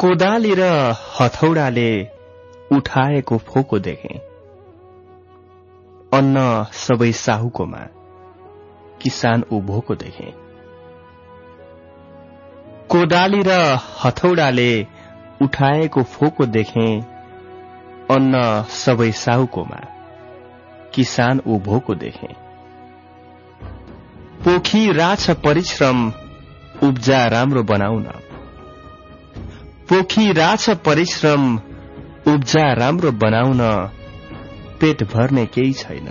कोदाली र हथौडाले उठाएको फोको देखे। अन्न सबै साहुकोमा किसान उभोको देखे। कोदाली र हथौडाले उठाएको फोको देखे अन्न सबै साहुकोमा किसान उभोको देखे। पोखी राछ परिश्रम उब्जा राम्रो बनाउन। पोखी राछ परिश्रम उब्जा राम्रो बनाउन पेट भर्ने केही छैन।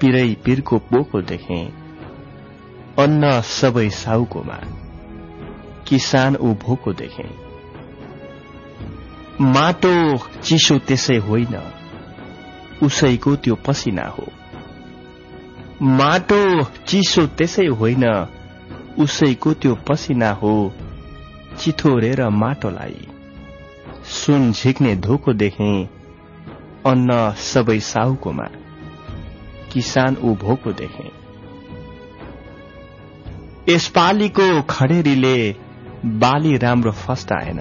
पिरै पिरको पोको देखे। अन्न सबै साउकोमा। किसान उभोको देखे। माटो चिसो त्यसै होइन। उसैको त्यो पसिना हो। माटो चिसो त्यसै होइन। उसैको त्यो पसिना हो। चिथोरेर माटोलाई सुन झिक्ने धोको देखे अन्न सबै साहुकोमा किसान उभोको देखे। यसपालिको खडेरीले बाली राम्रो फस्टाएन।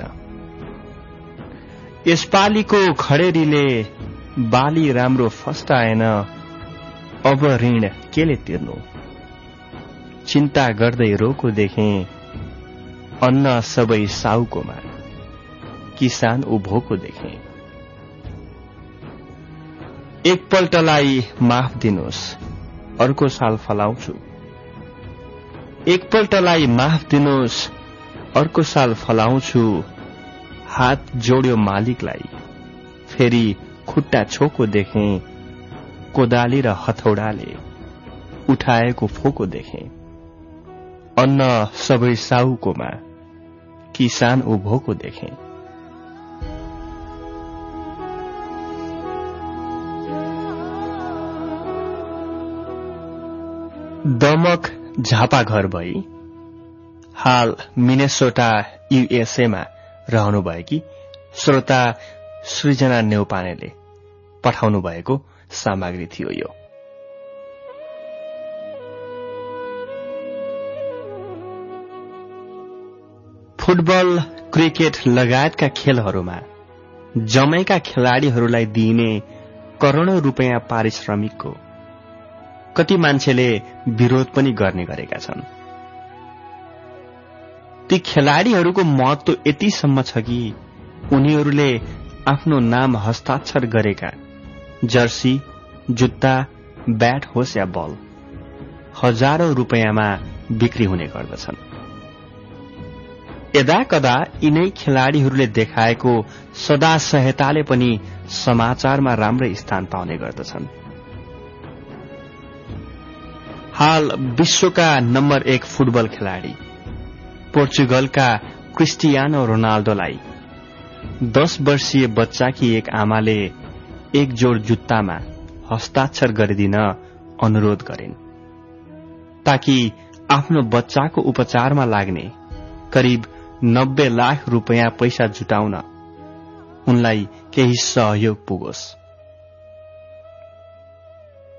यसपालिको खडेरीले बाली राम्रो फस्टाएन। अब ऋण केले तिर्नु? चिन्ता गर्दै रोको देखे अन्न सबै साउकोमा किसान उभोको देखे। एकपल्टलाई माफ दिनुहोस् अर्को साल फलाउँछु। एकपल्टलाई माफ दिनुहोस् अर्को साल फलाउँछु। हात जोड्यो मालिकलाई फेरि खुट्टा छोको देखे कोदाली र हथौडाले उठाएको फोको देखे। अन्न सबै साहुकोमा किसान उभोको देखे। दमक झापा घर भई हाल मिनेसोटा युएसएमा रहनुभएकी श्रोता सृजना नेउपानेले पठाउनु भएको सामग्री थियो यो। फुटबल क्रिकेट लगायतका खेलहरूमा जमेका खेलाड़ीहरूलाई दिइने करोड़ौं रूपियाँ पारिश्रमिकको कति मान्छेले विरोध पनि गर्ने गरेका छन्। ती खेलाड़ीहरूको महत्व यतिसम्म छ कि उनीहरूले आफ्नो नाम हस्ताक्षर गरेका जर्सी जुत्ता ब्याट होस् या बल हजारौं रूपियाँमा बिक्री हुने गर्दछन्। यदा कदा यिनै खेलाड़ीहरूले देखाएको सदा सहायताले पनि समाचारमा राम्रै स्थान पाउने गर्दछन्। हाल विश्वका नम्बर एक फुटबल खेलाड़ी पोर्चुगलका क्रिस्टियानो रोनाल्डोलाई दश वर्षीय बच्चाकी एक आमाले एक जोड जुत्तामा हस्ताक्षर गरिदिन अनुरोध गरिन् ताकि आफ्नो बच्चाको उपचारमा लाग्ने करिब नब्बे लाख रूपियाँ पैसा जुटाउन। उनलाई केही सहयोग पुगोस्।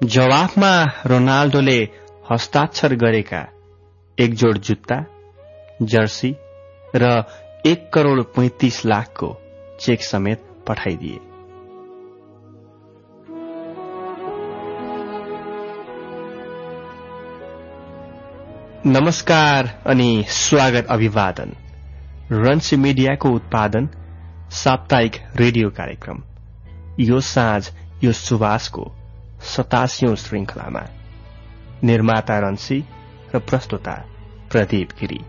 जवाफमा रोनाल्डोले हस्ताक्षर गरेका एक जोड जुत्ता जर्सी र एक करोड़ पैंतिस लाखको चेक समेत पठाइदिए। नमस्कार अनि स्वागत अभिवादन। रन्सी मिडियाको उत्पादन साप्ताहिक रेडियो कार्यक्रम यो साँझ यो सुवासको सतासियौं श्रृंखलामा निर्माता रन्सी र प्रस्तुता प्रदीप गिरी।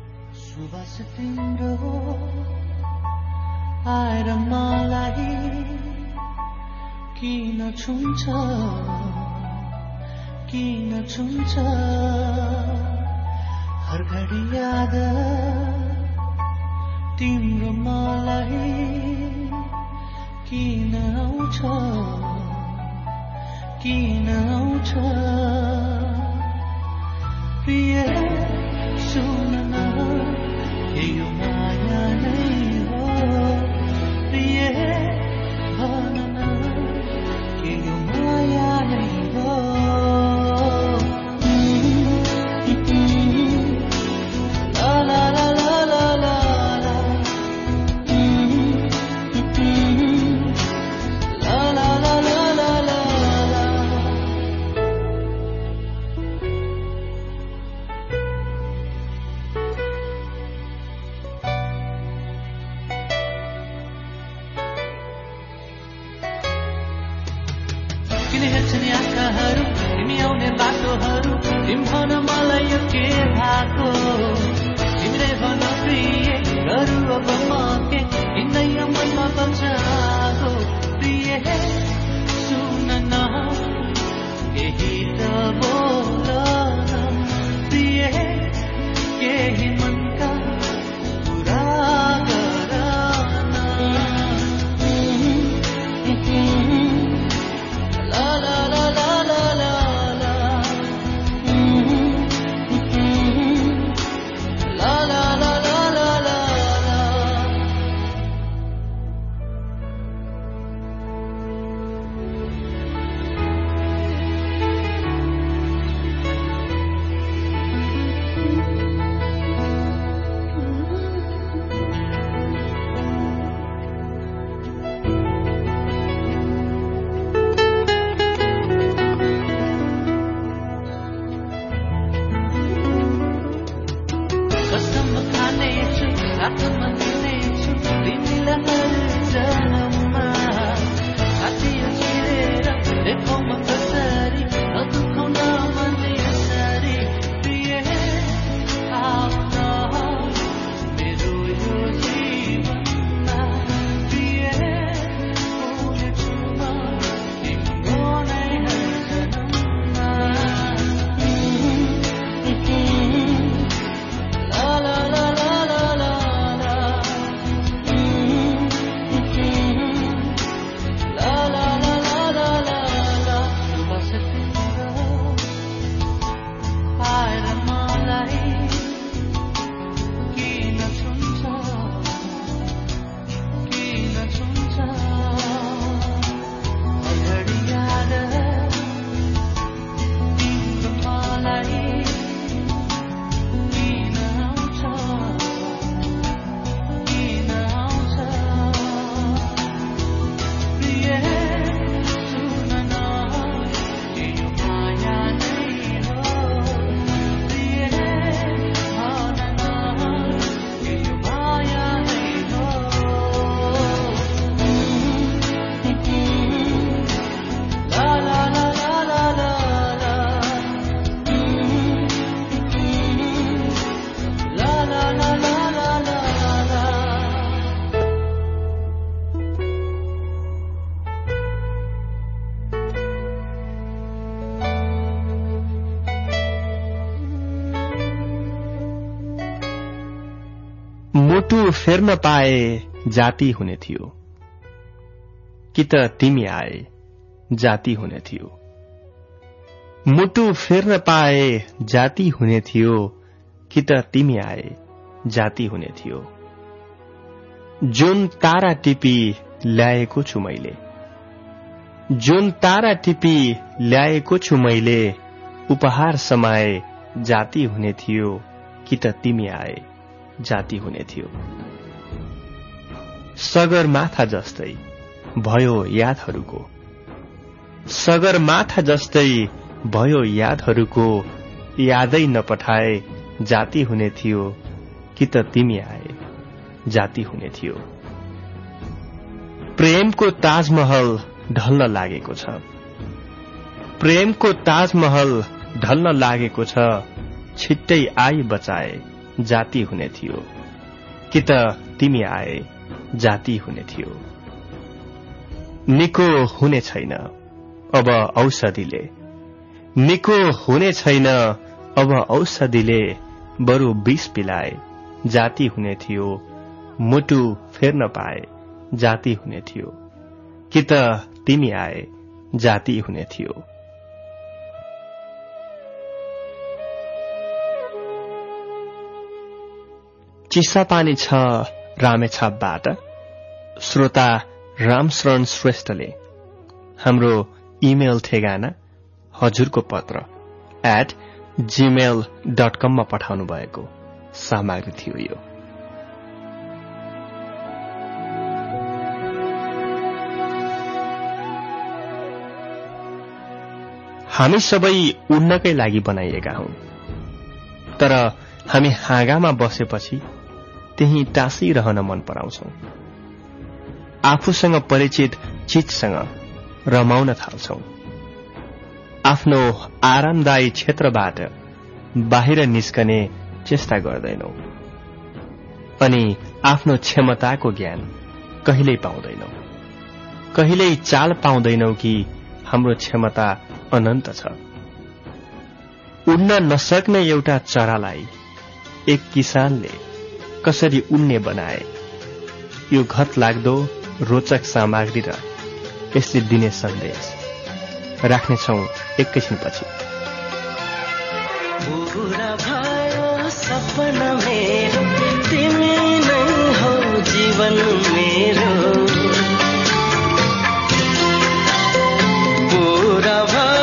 हर घडी तिम्रो मलाई किन आउँछ? किन आउँछ? प्रिय मुटु फेर्न पाए जाति हुने थियो। कि त तिमी आए जाति हुने थियो। मुटु फेर्न पाए जाति हुने थियो कि त तिमी आए जाति हुने थियो। जुन तारा टिपी ल्याएको छु मैले जुन तारा टिपी ल्याएको छु मैले उपहार समाए जाति हुने थियो कि त तिमी आए जाति हुने थियो। सगरमाथा जस्तै भयो यादहरूको। सगरमाथा जस्तै भयो यादहरूको यादै नपठाए जाति हुने थियो कि त तिमी आए जाति हुने थियो। प्रेमको ताजमहल ढल्न लागेको छ। प्रेमको ताजमहल ढल्न लागेको छ छिट्टै आई बचाए जाति हुने थियो। कि त तिमी आए जाति हुने थियो। निको हुने छैन अब औषधिले। निको हुने छैन अब औषधिले। बरु विष पिलाए जाति हुने थियो। मुटु फेर्न पाए जाति हुने थियो। कि त तिमी आए जाति हुने थियो। चिसापानी छ रामेछापबाट श्रोता रामशरण श्रेष्ठले हाम्रो इमेल ठेगाना हजुरको पत्र एट जीमेल डट कममा पठाउनु भएको सामग्री थियो यो। हामी सबै उड्नकै लागि बनाइएका हौ। तर हामी हाँगामा बसेपछि त्यही टाँसिरहन मन पराउँछौ। आफूसँग परिचित चिजसँग रमाउन थाल्छौ। आफ्नो आरामदायी क्षेत्रबाट बाहिर निस्कने चेष्टा गर्दैनौ। अनि आफ्नो क्षमताको ज्ञान कहिल्यै पाउँदैनौ। कहिल्यै चाल पाउँदैनौ कि हाम्रो क्षमता अनन्त छ। उड्न नसक्ने एउटा चरालाई एक किसानले कसरी उन्ने बनाए? यो घत लाग्दो रोचक सामग्री र यसले दिने सन्देश। राख्नेछौ एकैछिनपछि जीवन मेरो। पूरा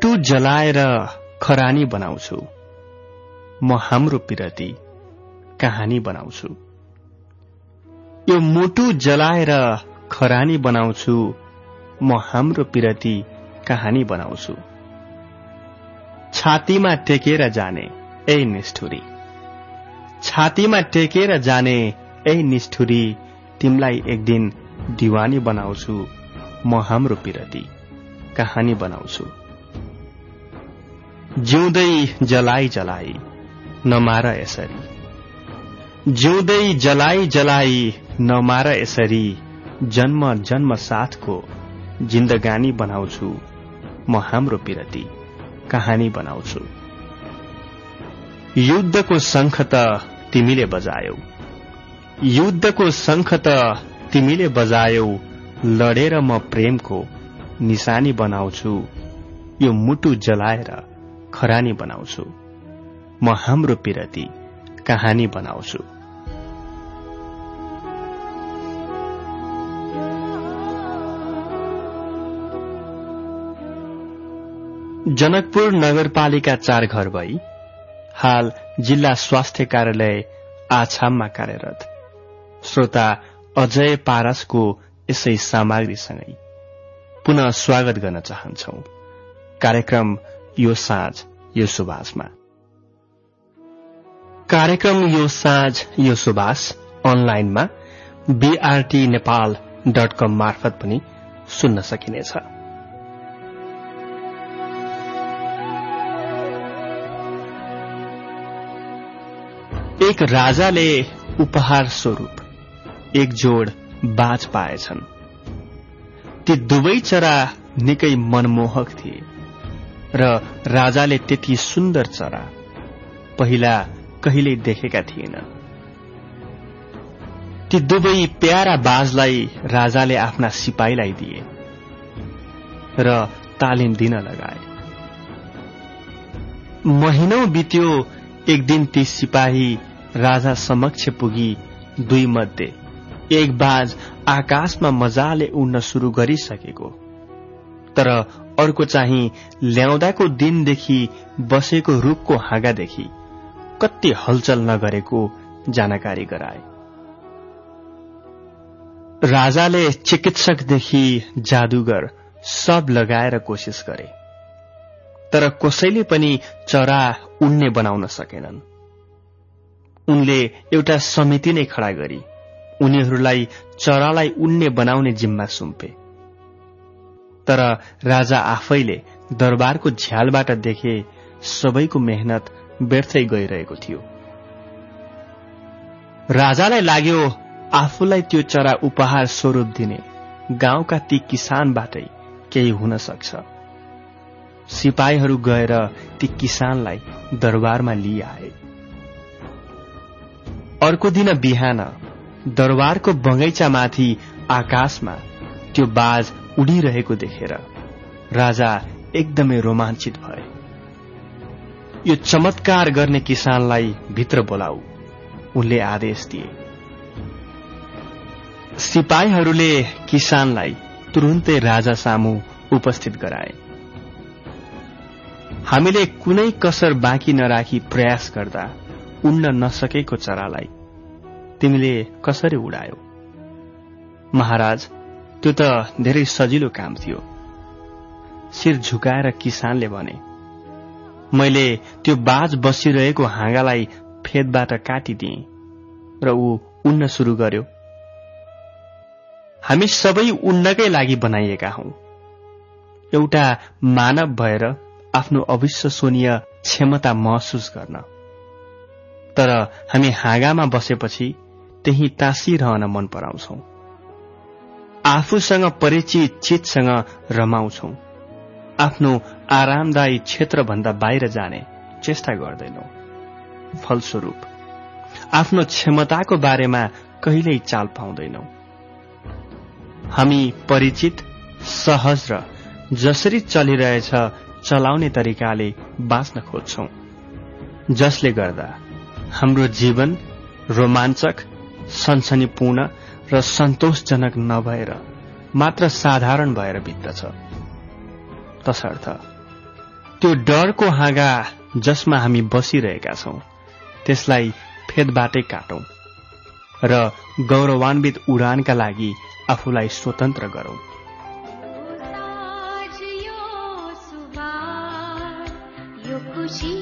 मुटु जलाएर खरानी बनाउँछु। म हाम्रो पिरती कहानी बनाउँछु। यो मुटु जलाएर खरानी बनाउँछु। म हाम्रो पिरती कहानी बनाउँछु। छातीमा टेकेर जाने ए निष्ठुरी। छातीमा टेकेर जाने ए निष्ठुरी तिमलाई एक दिन दिवानी बनाउँछु। म हाम्रो पिरती कहानी बनाउँछु। जिउँदै जलाई जलाई नमार यसरी। जिउँदै जलाई जलाई नमार यसरी जन्म जन्म साथको जिन्दगानी बनाउँछु म हाम्रो पिरती कहानी बनाउँछु। युद्धको शङ्ख त तिमीले बजायौ। युद्धको शङ्ख त तिमीले बजायौ लडेर म प्रेमको निशानी बनाउँछु। यो मुटु जलाएर खरानी बनाउँछु। म हाम्रो पिरती कहानी बनाउँछु। जनकपुर नगरपालिका चार घर भई हाल जिल्ला स्वास्थ्य कार्यालय आछाममा कार्यरत। श्रोता अजय पारसको यसै सामग्रीसँगै पुनः स्वागत गर्न चाहन्छौ। कार्यक्रम यो साँझ यो सुभाषमा। कार्यक्रम यो साँझ यो सुभाष अनलाइनमा बीआरटी नेपाल डट कम मार्फत पनि सुन्न सकिनेछ। एक राजाले उपहार स्वरूप एक जोड बाज पाएछन्। ती दुवै चरा निकै मनमोहक थिए। र राजाले त्यति सुन्दर चरा पहिला कहिल्यै देखेका थिएन। ती दुवै प्यारा बाजलाई राजाले आफ्ना सिपाहीलाई दिए र तालिम दिन लगाए। महिनौ बित्यो एक दिन ती सिपाही राजा समक्ष पुगी दुई मध्ये एक बाज आकाशमा मजाले उड्न शुरू गरिसकेको। तर अर्को चाहिँ ल्याउँदाको दिनदेखि बसेको रूखको हाँगादेखि कति हलचल नगरेको जानकारी गराए। राजाले चिकित्सकदेखि जादुगर सब लगाएर कोसिस गरे तर कसैले पनि चरा उड्ने बनाउन सकेनन्। उनले एउटा समिति नै खडा गरी उनीहरूलाई चरालाई उड्ने बनाउने जिम्मा सुम्पे। तर राजा आफैले दरबारको झ्यालबाट देखे सबैको मेहनत व्यर्थै गइरहेको थियो। राजालाई लाग्यो आफूलाई त्यो चरा उपहार स्वरूप दिने गाउँका ती किसानबाटै केही हुन सक्छ। सिपाहीहरू गएर ती किसानलाई दरबारमा लिइआए अर्को दिन बिहान दरबारको बगैँचामाथि आकाशमा त्यो बाज उडिरहेको देखेर राजा एकदमै रोमाञ्चित भए। यो चमत्कार गर्ने किसानलाई भित्र बोलाऊ उनले आदेश दिए। सिपाहीहरूले किसानलाई तुरुन्तै राजा सामु उपस्थित गराए। हामीले कुनै कसर बाँकी नराखी प्रयास गर्दा उड्न नसकेको चरालाई तिमीले कसरी उडायो? महाराज त्यो त धेरै सजिलो काम थियो। शिर झुकाएर किसानले भने मैले त्यो बाज बसिरहेको हाँगालाई फेदबाट काटिदिए र ऊ उड्न सुरु गर्यो। हामी सबै उड्नकै लागि बनाइएका हौ। एउटा मानव भएर आफ्नो अविश्वसनीय क्षमता महसुस गर्न। तर हामी हाँगामा बसेपछि त्यही तासिरहन मन पराउँछौ। आफूसँग परिचित चितसँग रमाउँछौ। आफ्नो आरामदायी क्षेत्रभन्दा बाहिर जाने चेष्टा गर्दैनौ। फलस्वरूप आफ्नो क्षमताको बारेमा कहिल्यै चाल पाउँदैनौ। हामी परिचित सहज र जसरी चलिरहेछ चलाउने तरिकाले बाँच्न खोज्छौ। जसले गर्दा हाम्रो जीवन रोमाञ्चक सनसनीपूर्ण र सन्तोषजनक नभएर मात्र साधारण भएर बित्दछ। तसर्थ त्यो डरको हाँगा जसमा हामी बसिरहेका छौं त्यसलाई फेदबाटै काटौं र गौरवान्वित उडानका लागि आफूलाई स्वतन्त्र गरौं। भन्छु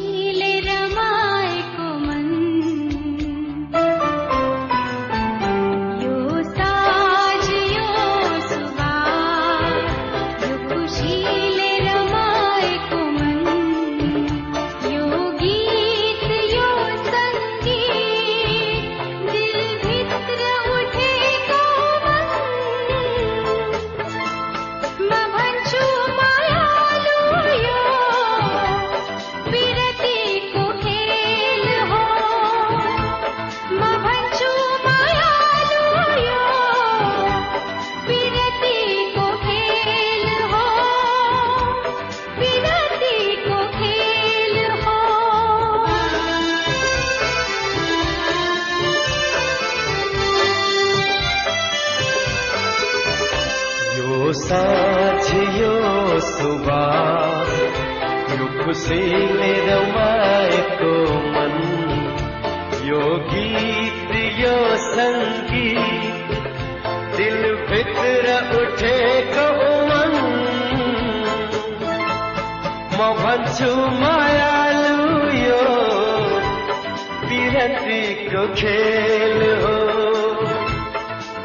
विरतीको खेल हो।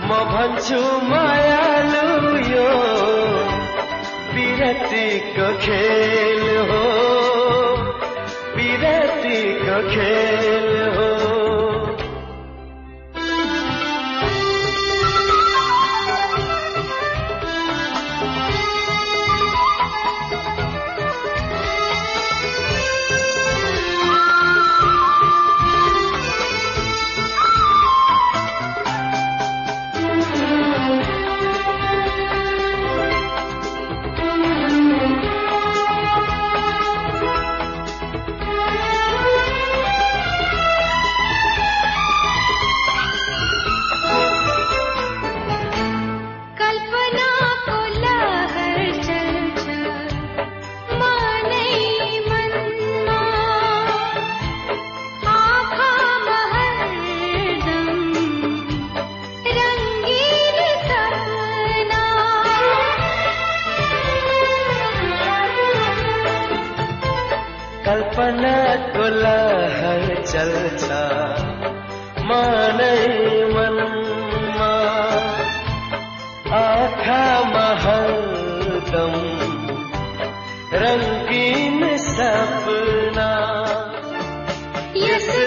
म भन्छु मायालु यो विरतीको खेल हो। विरतीको खेल हो।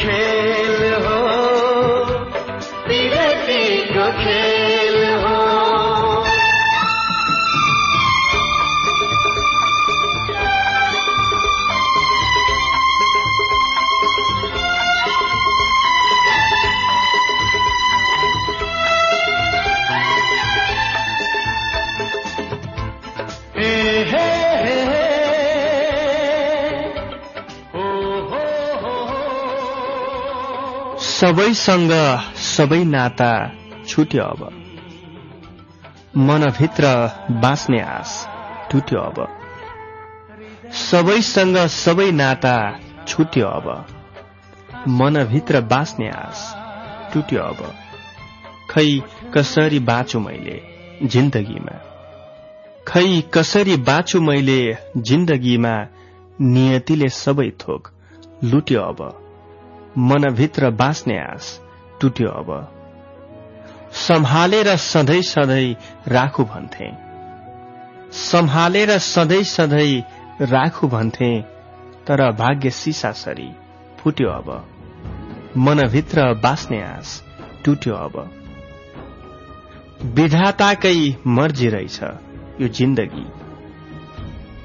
खेल हो। विरतीको खेल सबैसँग सबै नाता छुट्यो अब। मनभित्र बाँच्ने आश टुट्यो अब। सबैसँग सबै नाता छुट्यो अब। मनभित्र बाँच्ने आश टुट्यो अब। खै कसरी बाँचु मैले जिन्दगीमा? खै कसरी बाँचु मैले जिन्दगीमा? नियतिले सबै थोक लुट्यो अब। मनभित्र बाँच्ने आश टुट्यो अब। सम्हालेर सधैँ सधैँ राखु भन्थे। सम्हालेर सधैँ सधैँ राखु भन्थे तर भाग्य सिसासरी फुट्यो अब। मनभित्र बाँच्ने आस टुट्यो अब। विधाताकै मर्जी रहेछ यो जिन्दगी।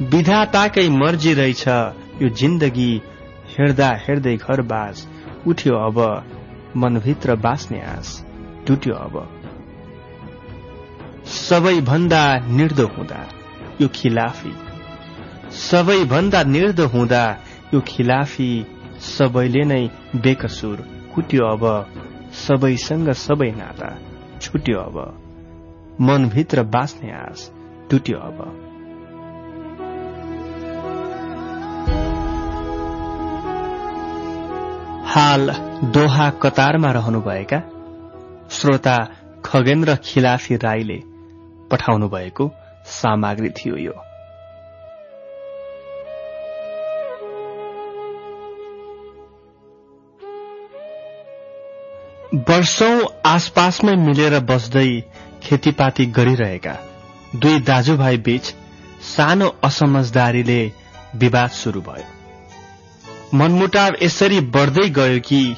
विधाताकै मर्जी रहेछ यो जिन्दगी हेर्दा हेर्दै घर बाज उठ्यो अब मनभित्र बाँच्ने आस टुट्यो अब। सबैभन्दा निर्दो हुँदा यो खिलाफी। सबैभन्दा निर्दो हुँदा यो खिलाफी सबैले नै बेकसुर कुट्यो अब सबैसँग सबै नाता छुट्यो अब। मनभित्र बाँच्ने आस टुट्यो अब। हाल दोहा कतारमा रहनुभएका श्रोता खगेन्द्र खिलाफी राईले पठाउनु भएको सामग्री थियो यो। वर्षौं आसपासमै मिलेर बस्दै खेतीपाती गरिरहेका दुई दाजुभाइ बीच सानो असमझदारीले विवाद शुरू भयो। मनमुटाव यसरी बढ्दै गयो कि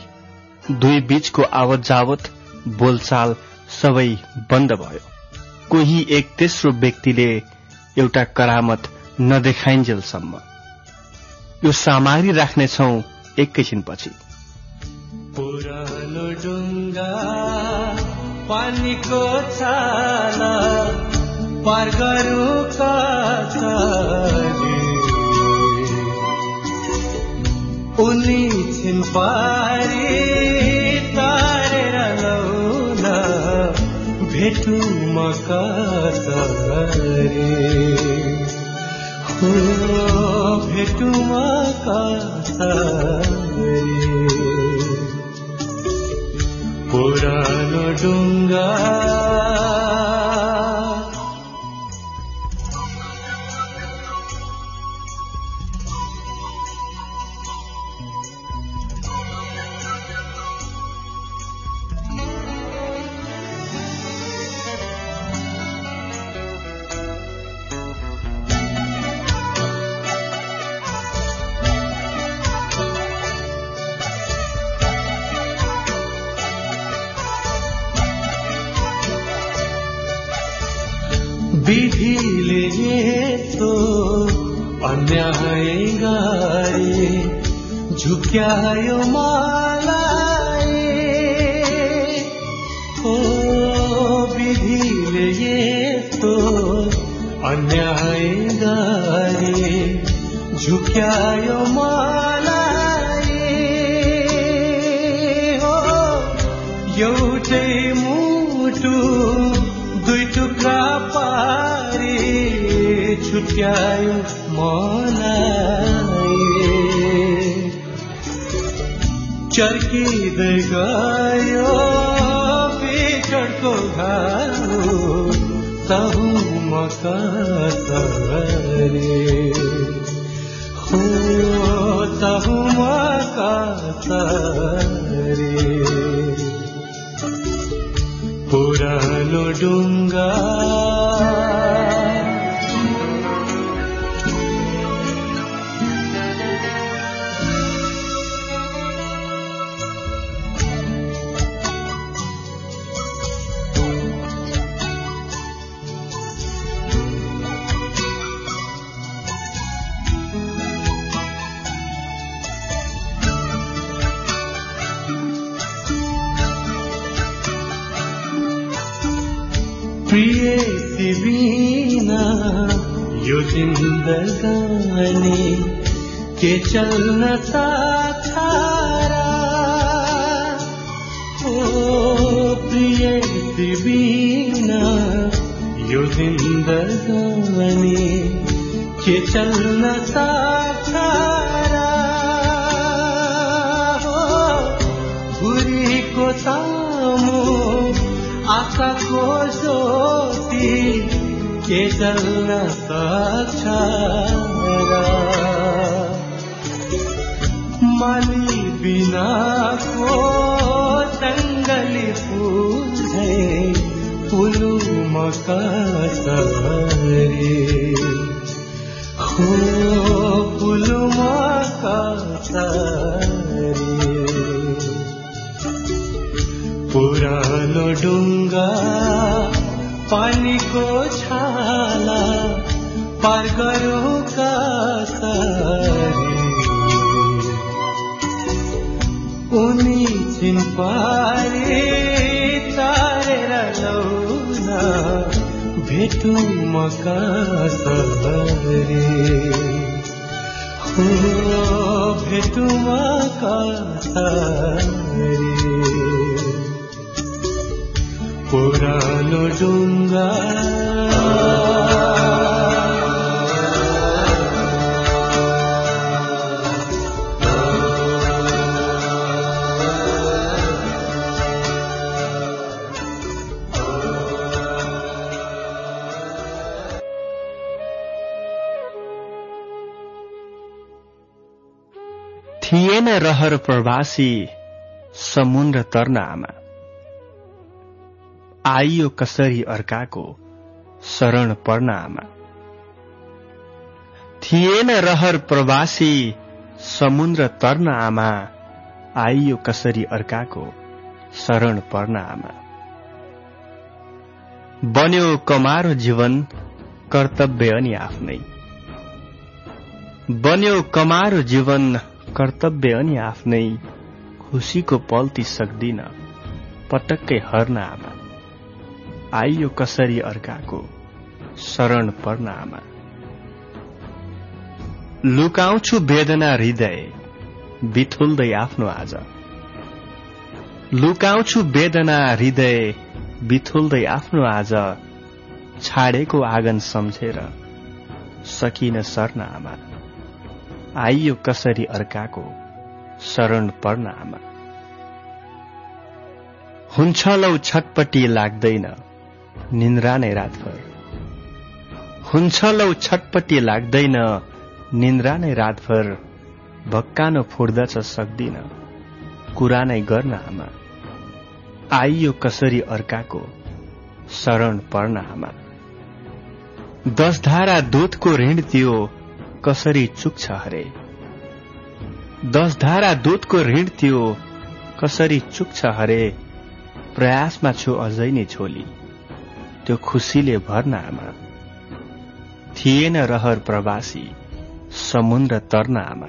दुई बीचको आवत जावत बोलचाल सबै बन्द भयो। कोही एक तेस्रो व्यक्तिले एउटा करामत नदेखाइन्जेलसम्म। यो सामग्री राख्नेछौ एकैछिनपछि। पुरानो डुङ्गा पानीको छाला पार उनी छिन पारी तारेर लौन भेटु म कसरी हो भेटु विधिले यस्तो अन्याय गरे झुक्यायो मलाई। ओ विधिले यस्तो अन्याय गरे झुक्यायो मलाई। हो एउटै छुट्यायो मलाई। चर्किँदै गयो तहु म हो म पुरानो डुङ्गा प्रिय बिना यो जिन्दगानी के चल्न सारा ओ प्रिय बिना यो जिन्दगानी के चल्न सारा घुरीको सामु आशाको ज्योति के जल्न सक्छ माली बिनाको जङ्गली फुल पुलु म कसरी हो पुरानो डुङ्गा पानीको छाला पार गरौँ उनी चिन्पारे चारेर लौना भेटौँ म कसरी? हो भेटौँ म कसरी? पुरानो डुङ्गा थिएन रहर प्रवासी समुद्र तर्न आमा आइयो कसरी अर्काको शरण पर्न आमा थिएन रहर प्रवासी समुद्र तर्न आमा आइयो कसरी अर्काको शरण पर्न आमा बन्यो कमारो जीवन कर्तव्य अनि आफ्नै। बन्यो कमारो जीवन कर्तव्य अनि आफ्नै। खुसीको पल्ती सक्दिन पटक्कै हर्न आमा आइयो कसरी अर्काको शरण पर्न आमा लुकाउँछु वेदना हृदय बिथुल्दै आफ्नो आज। लुकाउँछु वेदना हृदय बिथुल्दै आफ्नो आज। छाडेको आँगन सम्झेर सकिन सर्न आमा आइयो कसरी अर्काको शरण पर्न आमा हुन्छ लौ छटपटी लाग्दैन। निन्द्रा नै रातभर हुन्छ लौ छटपट्टि लाग्दैन निन्द्रा नै रातभर भक्कानो फुट्दछ सक्दिन। कुरा नै गर्न आमा आइयो कसरी अर्काको शरण पर्न आमा दस धारा दुधको ऋण त्यो कसरी चुक्छ हरे। दस धारा दुधको ऋण त्यो कसरी चुक्छ हरे। प्रयासमा छु अझै नै छोली त्यो खुसीले भर्न आमा। थिएन रहर प्रवासी समुद्र तर्न आमा।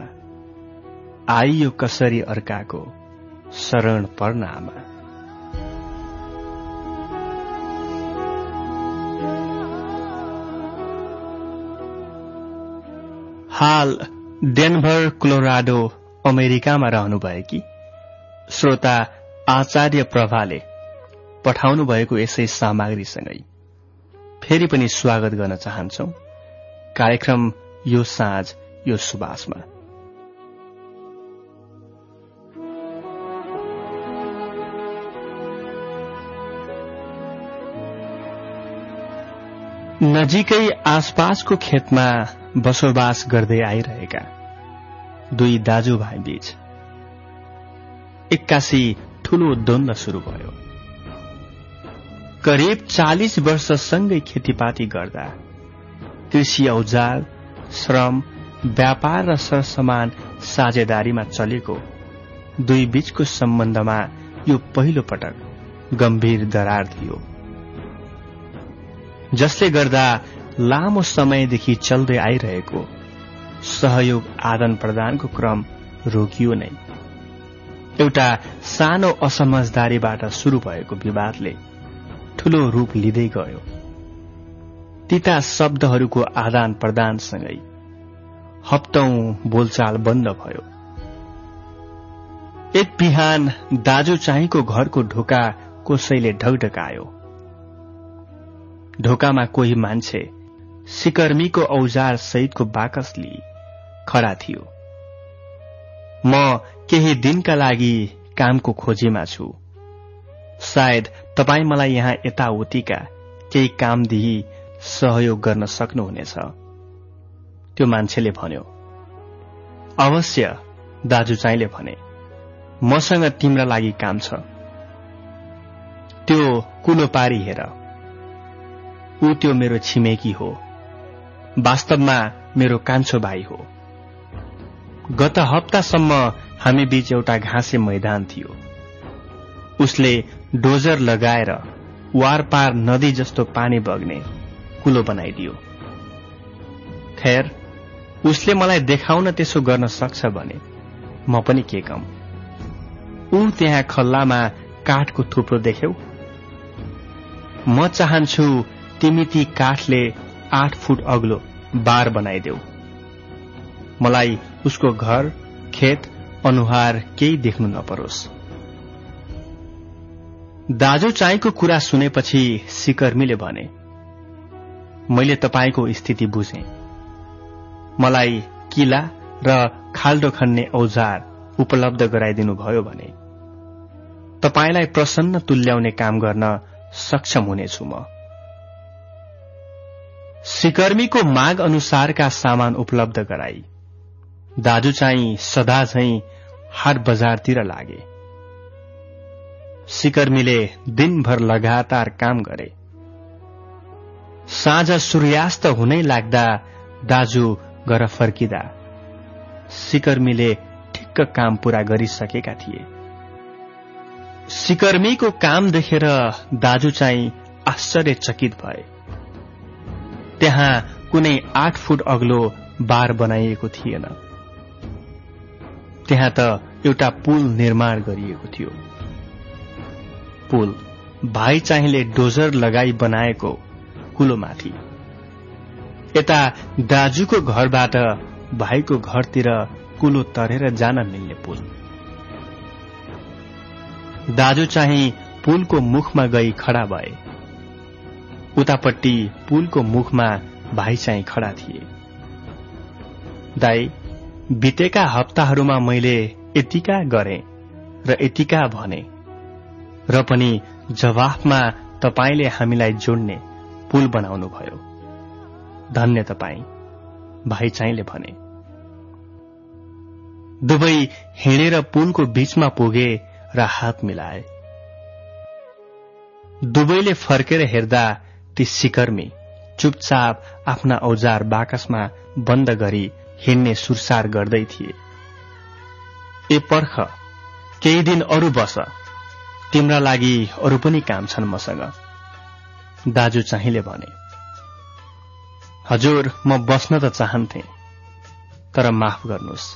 आइयो कसरी अर्काको शरण पर्न आमा। हाल डेनभर क्लोराडो अमेरिकामा रहनुभएकी श्रोता आचार्य प्रभाले पठाउनु भएको यसै सामग्रीसँगै फेरि पनि स्वागत गर्न चाहन्छौ। कार्यक्रम यो साँझ यो सुबासमा नजिकै आसपासको खेतमा बसोबास गर्दै आइरहेका दुई दाजुभाइ बीच एक्कासी ठूलो द्वन्द शुरू भयो। करिब चालिस वर्षसँगै खेतीपाती गर्दा कृषि औजार श्रम व्यापार र सरसमान साझेदारीमा चलेको दुई बीचको सम्बन्धमा यो पहिलो पटक गम्भीर दरार थियो। जसले गर्दा लामो समयदेखि चल्दै आइरहेको सहयोग आदान प्रदानको क्रम रोकियो नै। एउटा सानो असमझदारीबाट शुरू भएको विवादले ठूलो रूप लिँदै गयो। तिता शब्दहरूको आदान प्रदानसँगै हप्तौं बोलचाल बन्द भयो। एक बिहान दाजु चाहिँको घरको ढोका कसैले ढकढकायो ढोकामा कोही मान्छे सिकर्मीको औजार सहितको बाकस लिई खडा थियो। म केही दिनका लागि कामको खोजीमा छु। सायद तपाईँ मलाई यहाँ यताउतिका केही काम दिई सहयोग गर्न सक्नुहुनेछ। त्यो मान्छेले भन्यो अवश्य दाजु चाहिँले भने मसँग तिम्रा लागि काम छ। त्यो कुलो पारी हेर। ऊ त्यो मेरो छिमेकी हो। वास्तवमा मेरो कान्छो भाइ हो। गत हप्तासम्म हामी बीच एउटा घाँसे मैदान थियो। उसले डोजर लगाएर वारपार नदी जस्तो पानी बग्ने कुलो बनाइदियो। खैर उसले मलाई देखाउन त्यसो गर्न सक्छ भने म पनि के कम ऊ त्यहाँ खल्लामा काठको थुप्रो देख्यौ। म चाहन्छु तिमी ती काठले आठ फुट अग्लो बार बनाइदेऊ। मलाई उसको घर खेत अनुहार केही देख्नु नपरोस्। दाजु चाइको कुरा सुनेपछि सिकर्मीले भने मैले तपाईँको स्थिति बुझेँ। मलाई किला र खाल्डो खन्ने औजार उपलब्ध गराइदिनु भयो भने तपाईँलाई प्रसन्न तुल्याउने काम गर्न सक्षम हुनेछु म। सिकर्मीको माग अनुसारका सामान उपलब्ध गराई। दाजु चाहिँ सदा झै हाट बजारतिर लागे। सिकर्मीले दिनभर लगातार काम गरे। साँझ सूर्यास्त हुनै लाग्दा दाजु घर फर्किँदा। सिकर्मीले ठिक्क काम पूरा गरिसकेका थिए। सिकर्मीको काम देखेर दाजु चाहिँ आश्चर्यचकित भए। त्यहाँ कुनै आठ फुट अग्लो बार बनाइएको थिएन। त्यहाँ त एउटा पुल निर्माण गरिएको थियो। पुल भाइ चाहिँले डोजर लगाई बनाएको कुलोमाथि। यता दाजुको घरबाट भाइको घरतिर कुलो तरेर जान मिल्ने पुल। दाजु चाहिँ पुलको मुखमा गई खडा भए। उतापट्टि पुलको मुखमा भाइ चाहिँ खडा थिए। दाई बितेका हप्ताहरूमा मैले यतिका गरे र यतिका भने। र पनि जवाफमा तपाईँले हामीलाई जोड्ने पुल बनाउनु भयो धन्य तपाईँ भाइ चाहिँले भने। दुवै हिँडेर पुलको बीचमा पुगे र हात मिलाए। दुवैले फर्केर हेर्दा ती सिकर्मी चुपचाप आफ्ना औजार बाकसमा बन्द गरी हिँड्ने सुरसार गर्दै थिए। ए पर्ख केही दिन अरू बस। तिम्रा लागि अरू पनि काम छन् मसँग। दाजु चाहिँले भने हजुर म बस्न त चाहन्थे तर माफ गर्नुहोस्।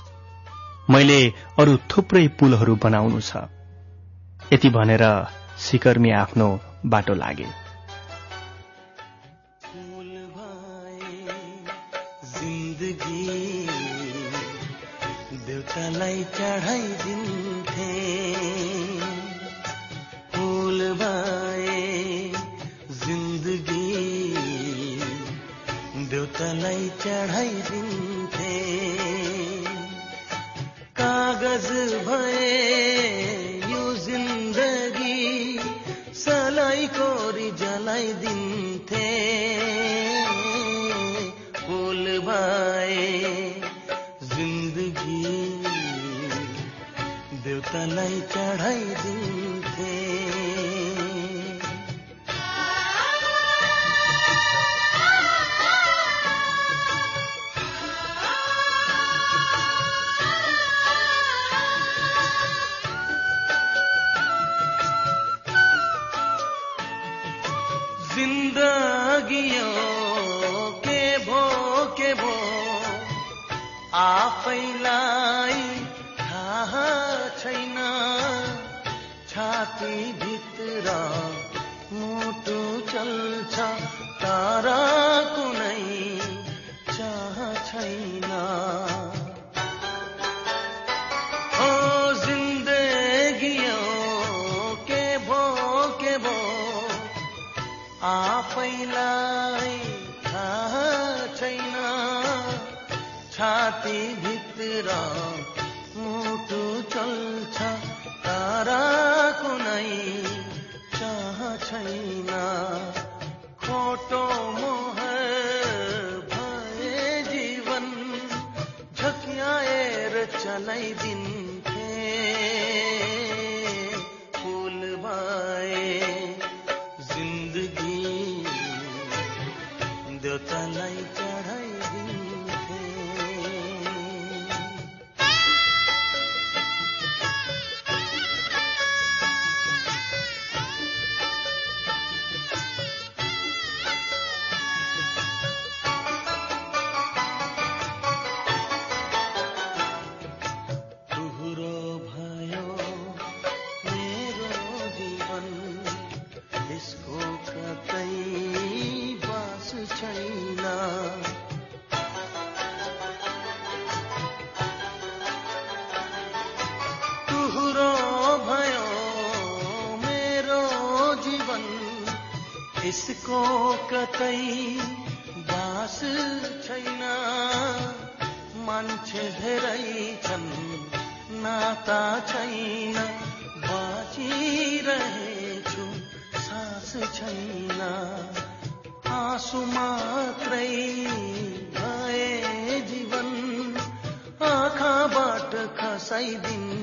मैले अरू थुप्रै पुलहरू बनाउनु छ। यति भनेर सिकर्मी आफ्नो बाटो लागे। देउतालाई चढाइदिन्थे कागज भए कोरी जलाइदिन्थे फुल भए जिन्दगी देउतालाई चढाइदिन्थे छाती भित्र मुटु चल्छ तारा कुनै चाह छैन। ओ जिन्दगी के भो के भो आफैलाई थाहा छैन। छाती भित्र छैन कतै बास छैन। मान्छे धेरै छन् नाता छैन बाँचिरहेछु सास छैन। आँसु मात्रै भए जीवन आँखाबाट खसाइदिन्थे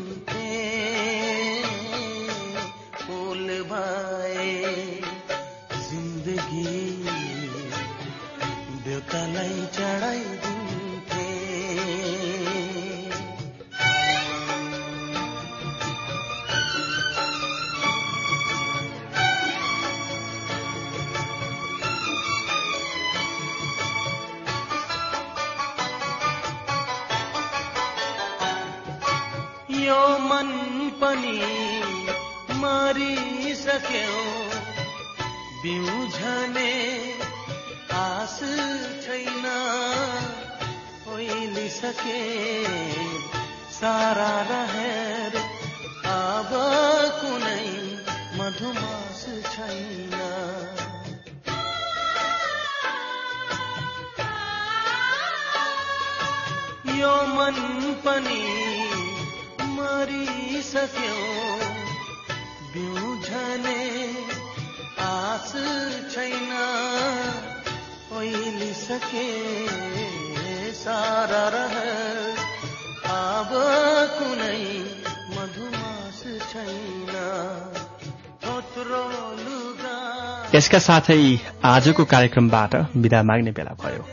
यसका साथै आजको कार्यक्रमबाट विदा माग्ने बेला भयो।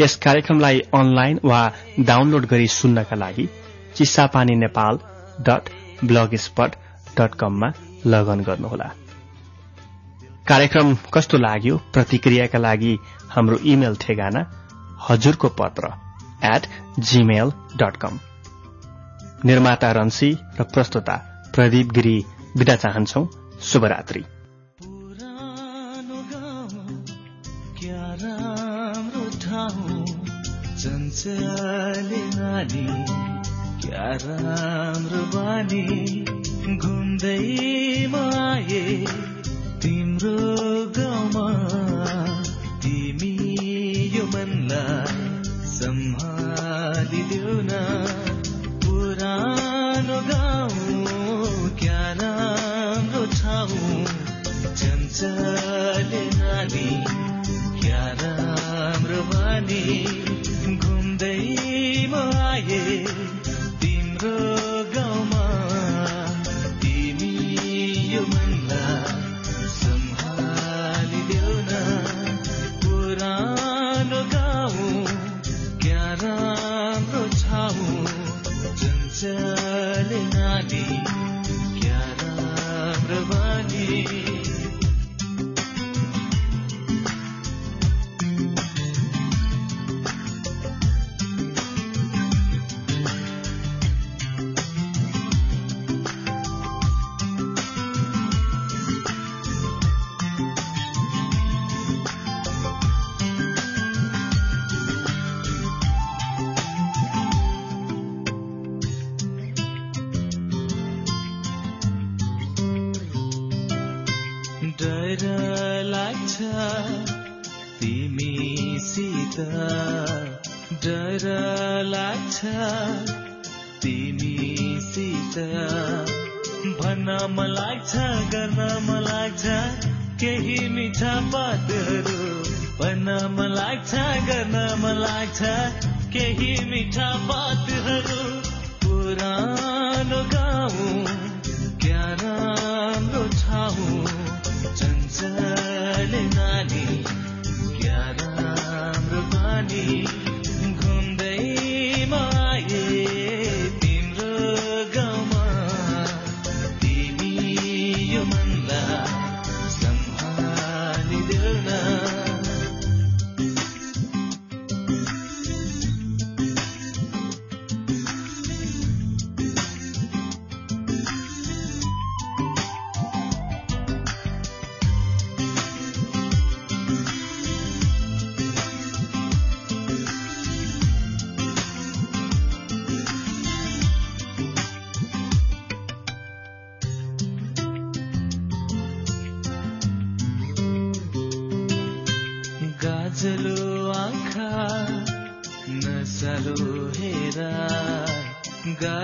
यस कार्यक्रमलाई अनलाइन वा डाउनलोड गरी सुन्नका लागि Chisapani Nepal dot blogspot dot कममा लगन गर्नुहोला। कार्यक्रम कस्तो लाग्यो? प्रतिक्रियाका लागि हाम्रो इमेल ठेगाना हजुरको पत्र एट जीमेल डट कम। निर्माता रन्सी र प्रस्तुता प्रदीप गिरी विदा चाहन्छौ। शुभरात्री। चञ्चले नानी क्या राम्रो बानी? घुम्दै म आए तिम्रो गाउँमा। तिमी यो मनलाई सम्हालिदेऊ न। पुरानो गाउँ क्या राम्रो ठाउँ? चञ्चले नानी क्या राम्रो बानी?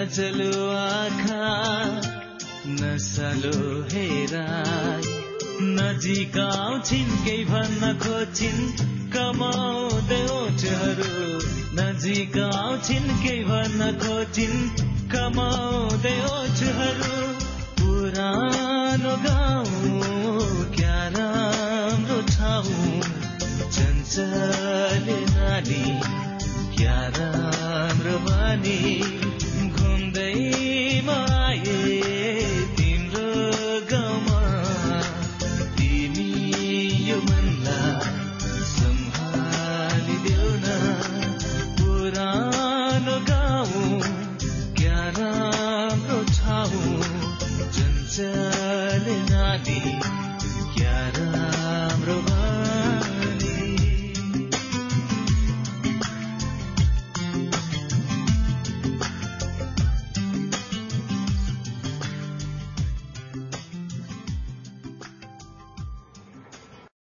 गाजलो आँखा नसालो हेराई नजिक आउँछिन् केही भन्न खोजिन् कमाउँदै ओठहरू। नजिक आउँछिन् केही भन्न खोजिन् कमाउँदै ओठहरू। पुरानो गाउँ क्या राम्रो ठाउँ। चञ्चल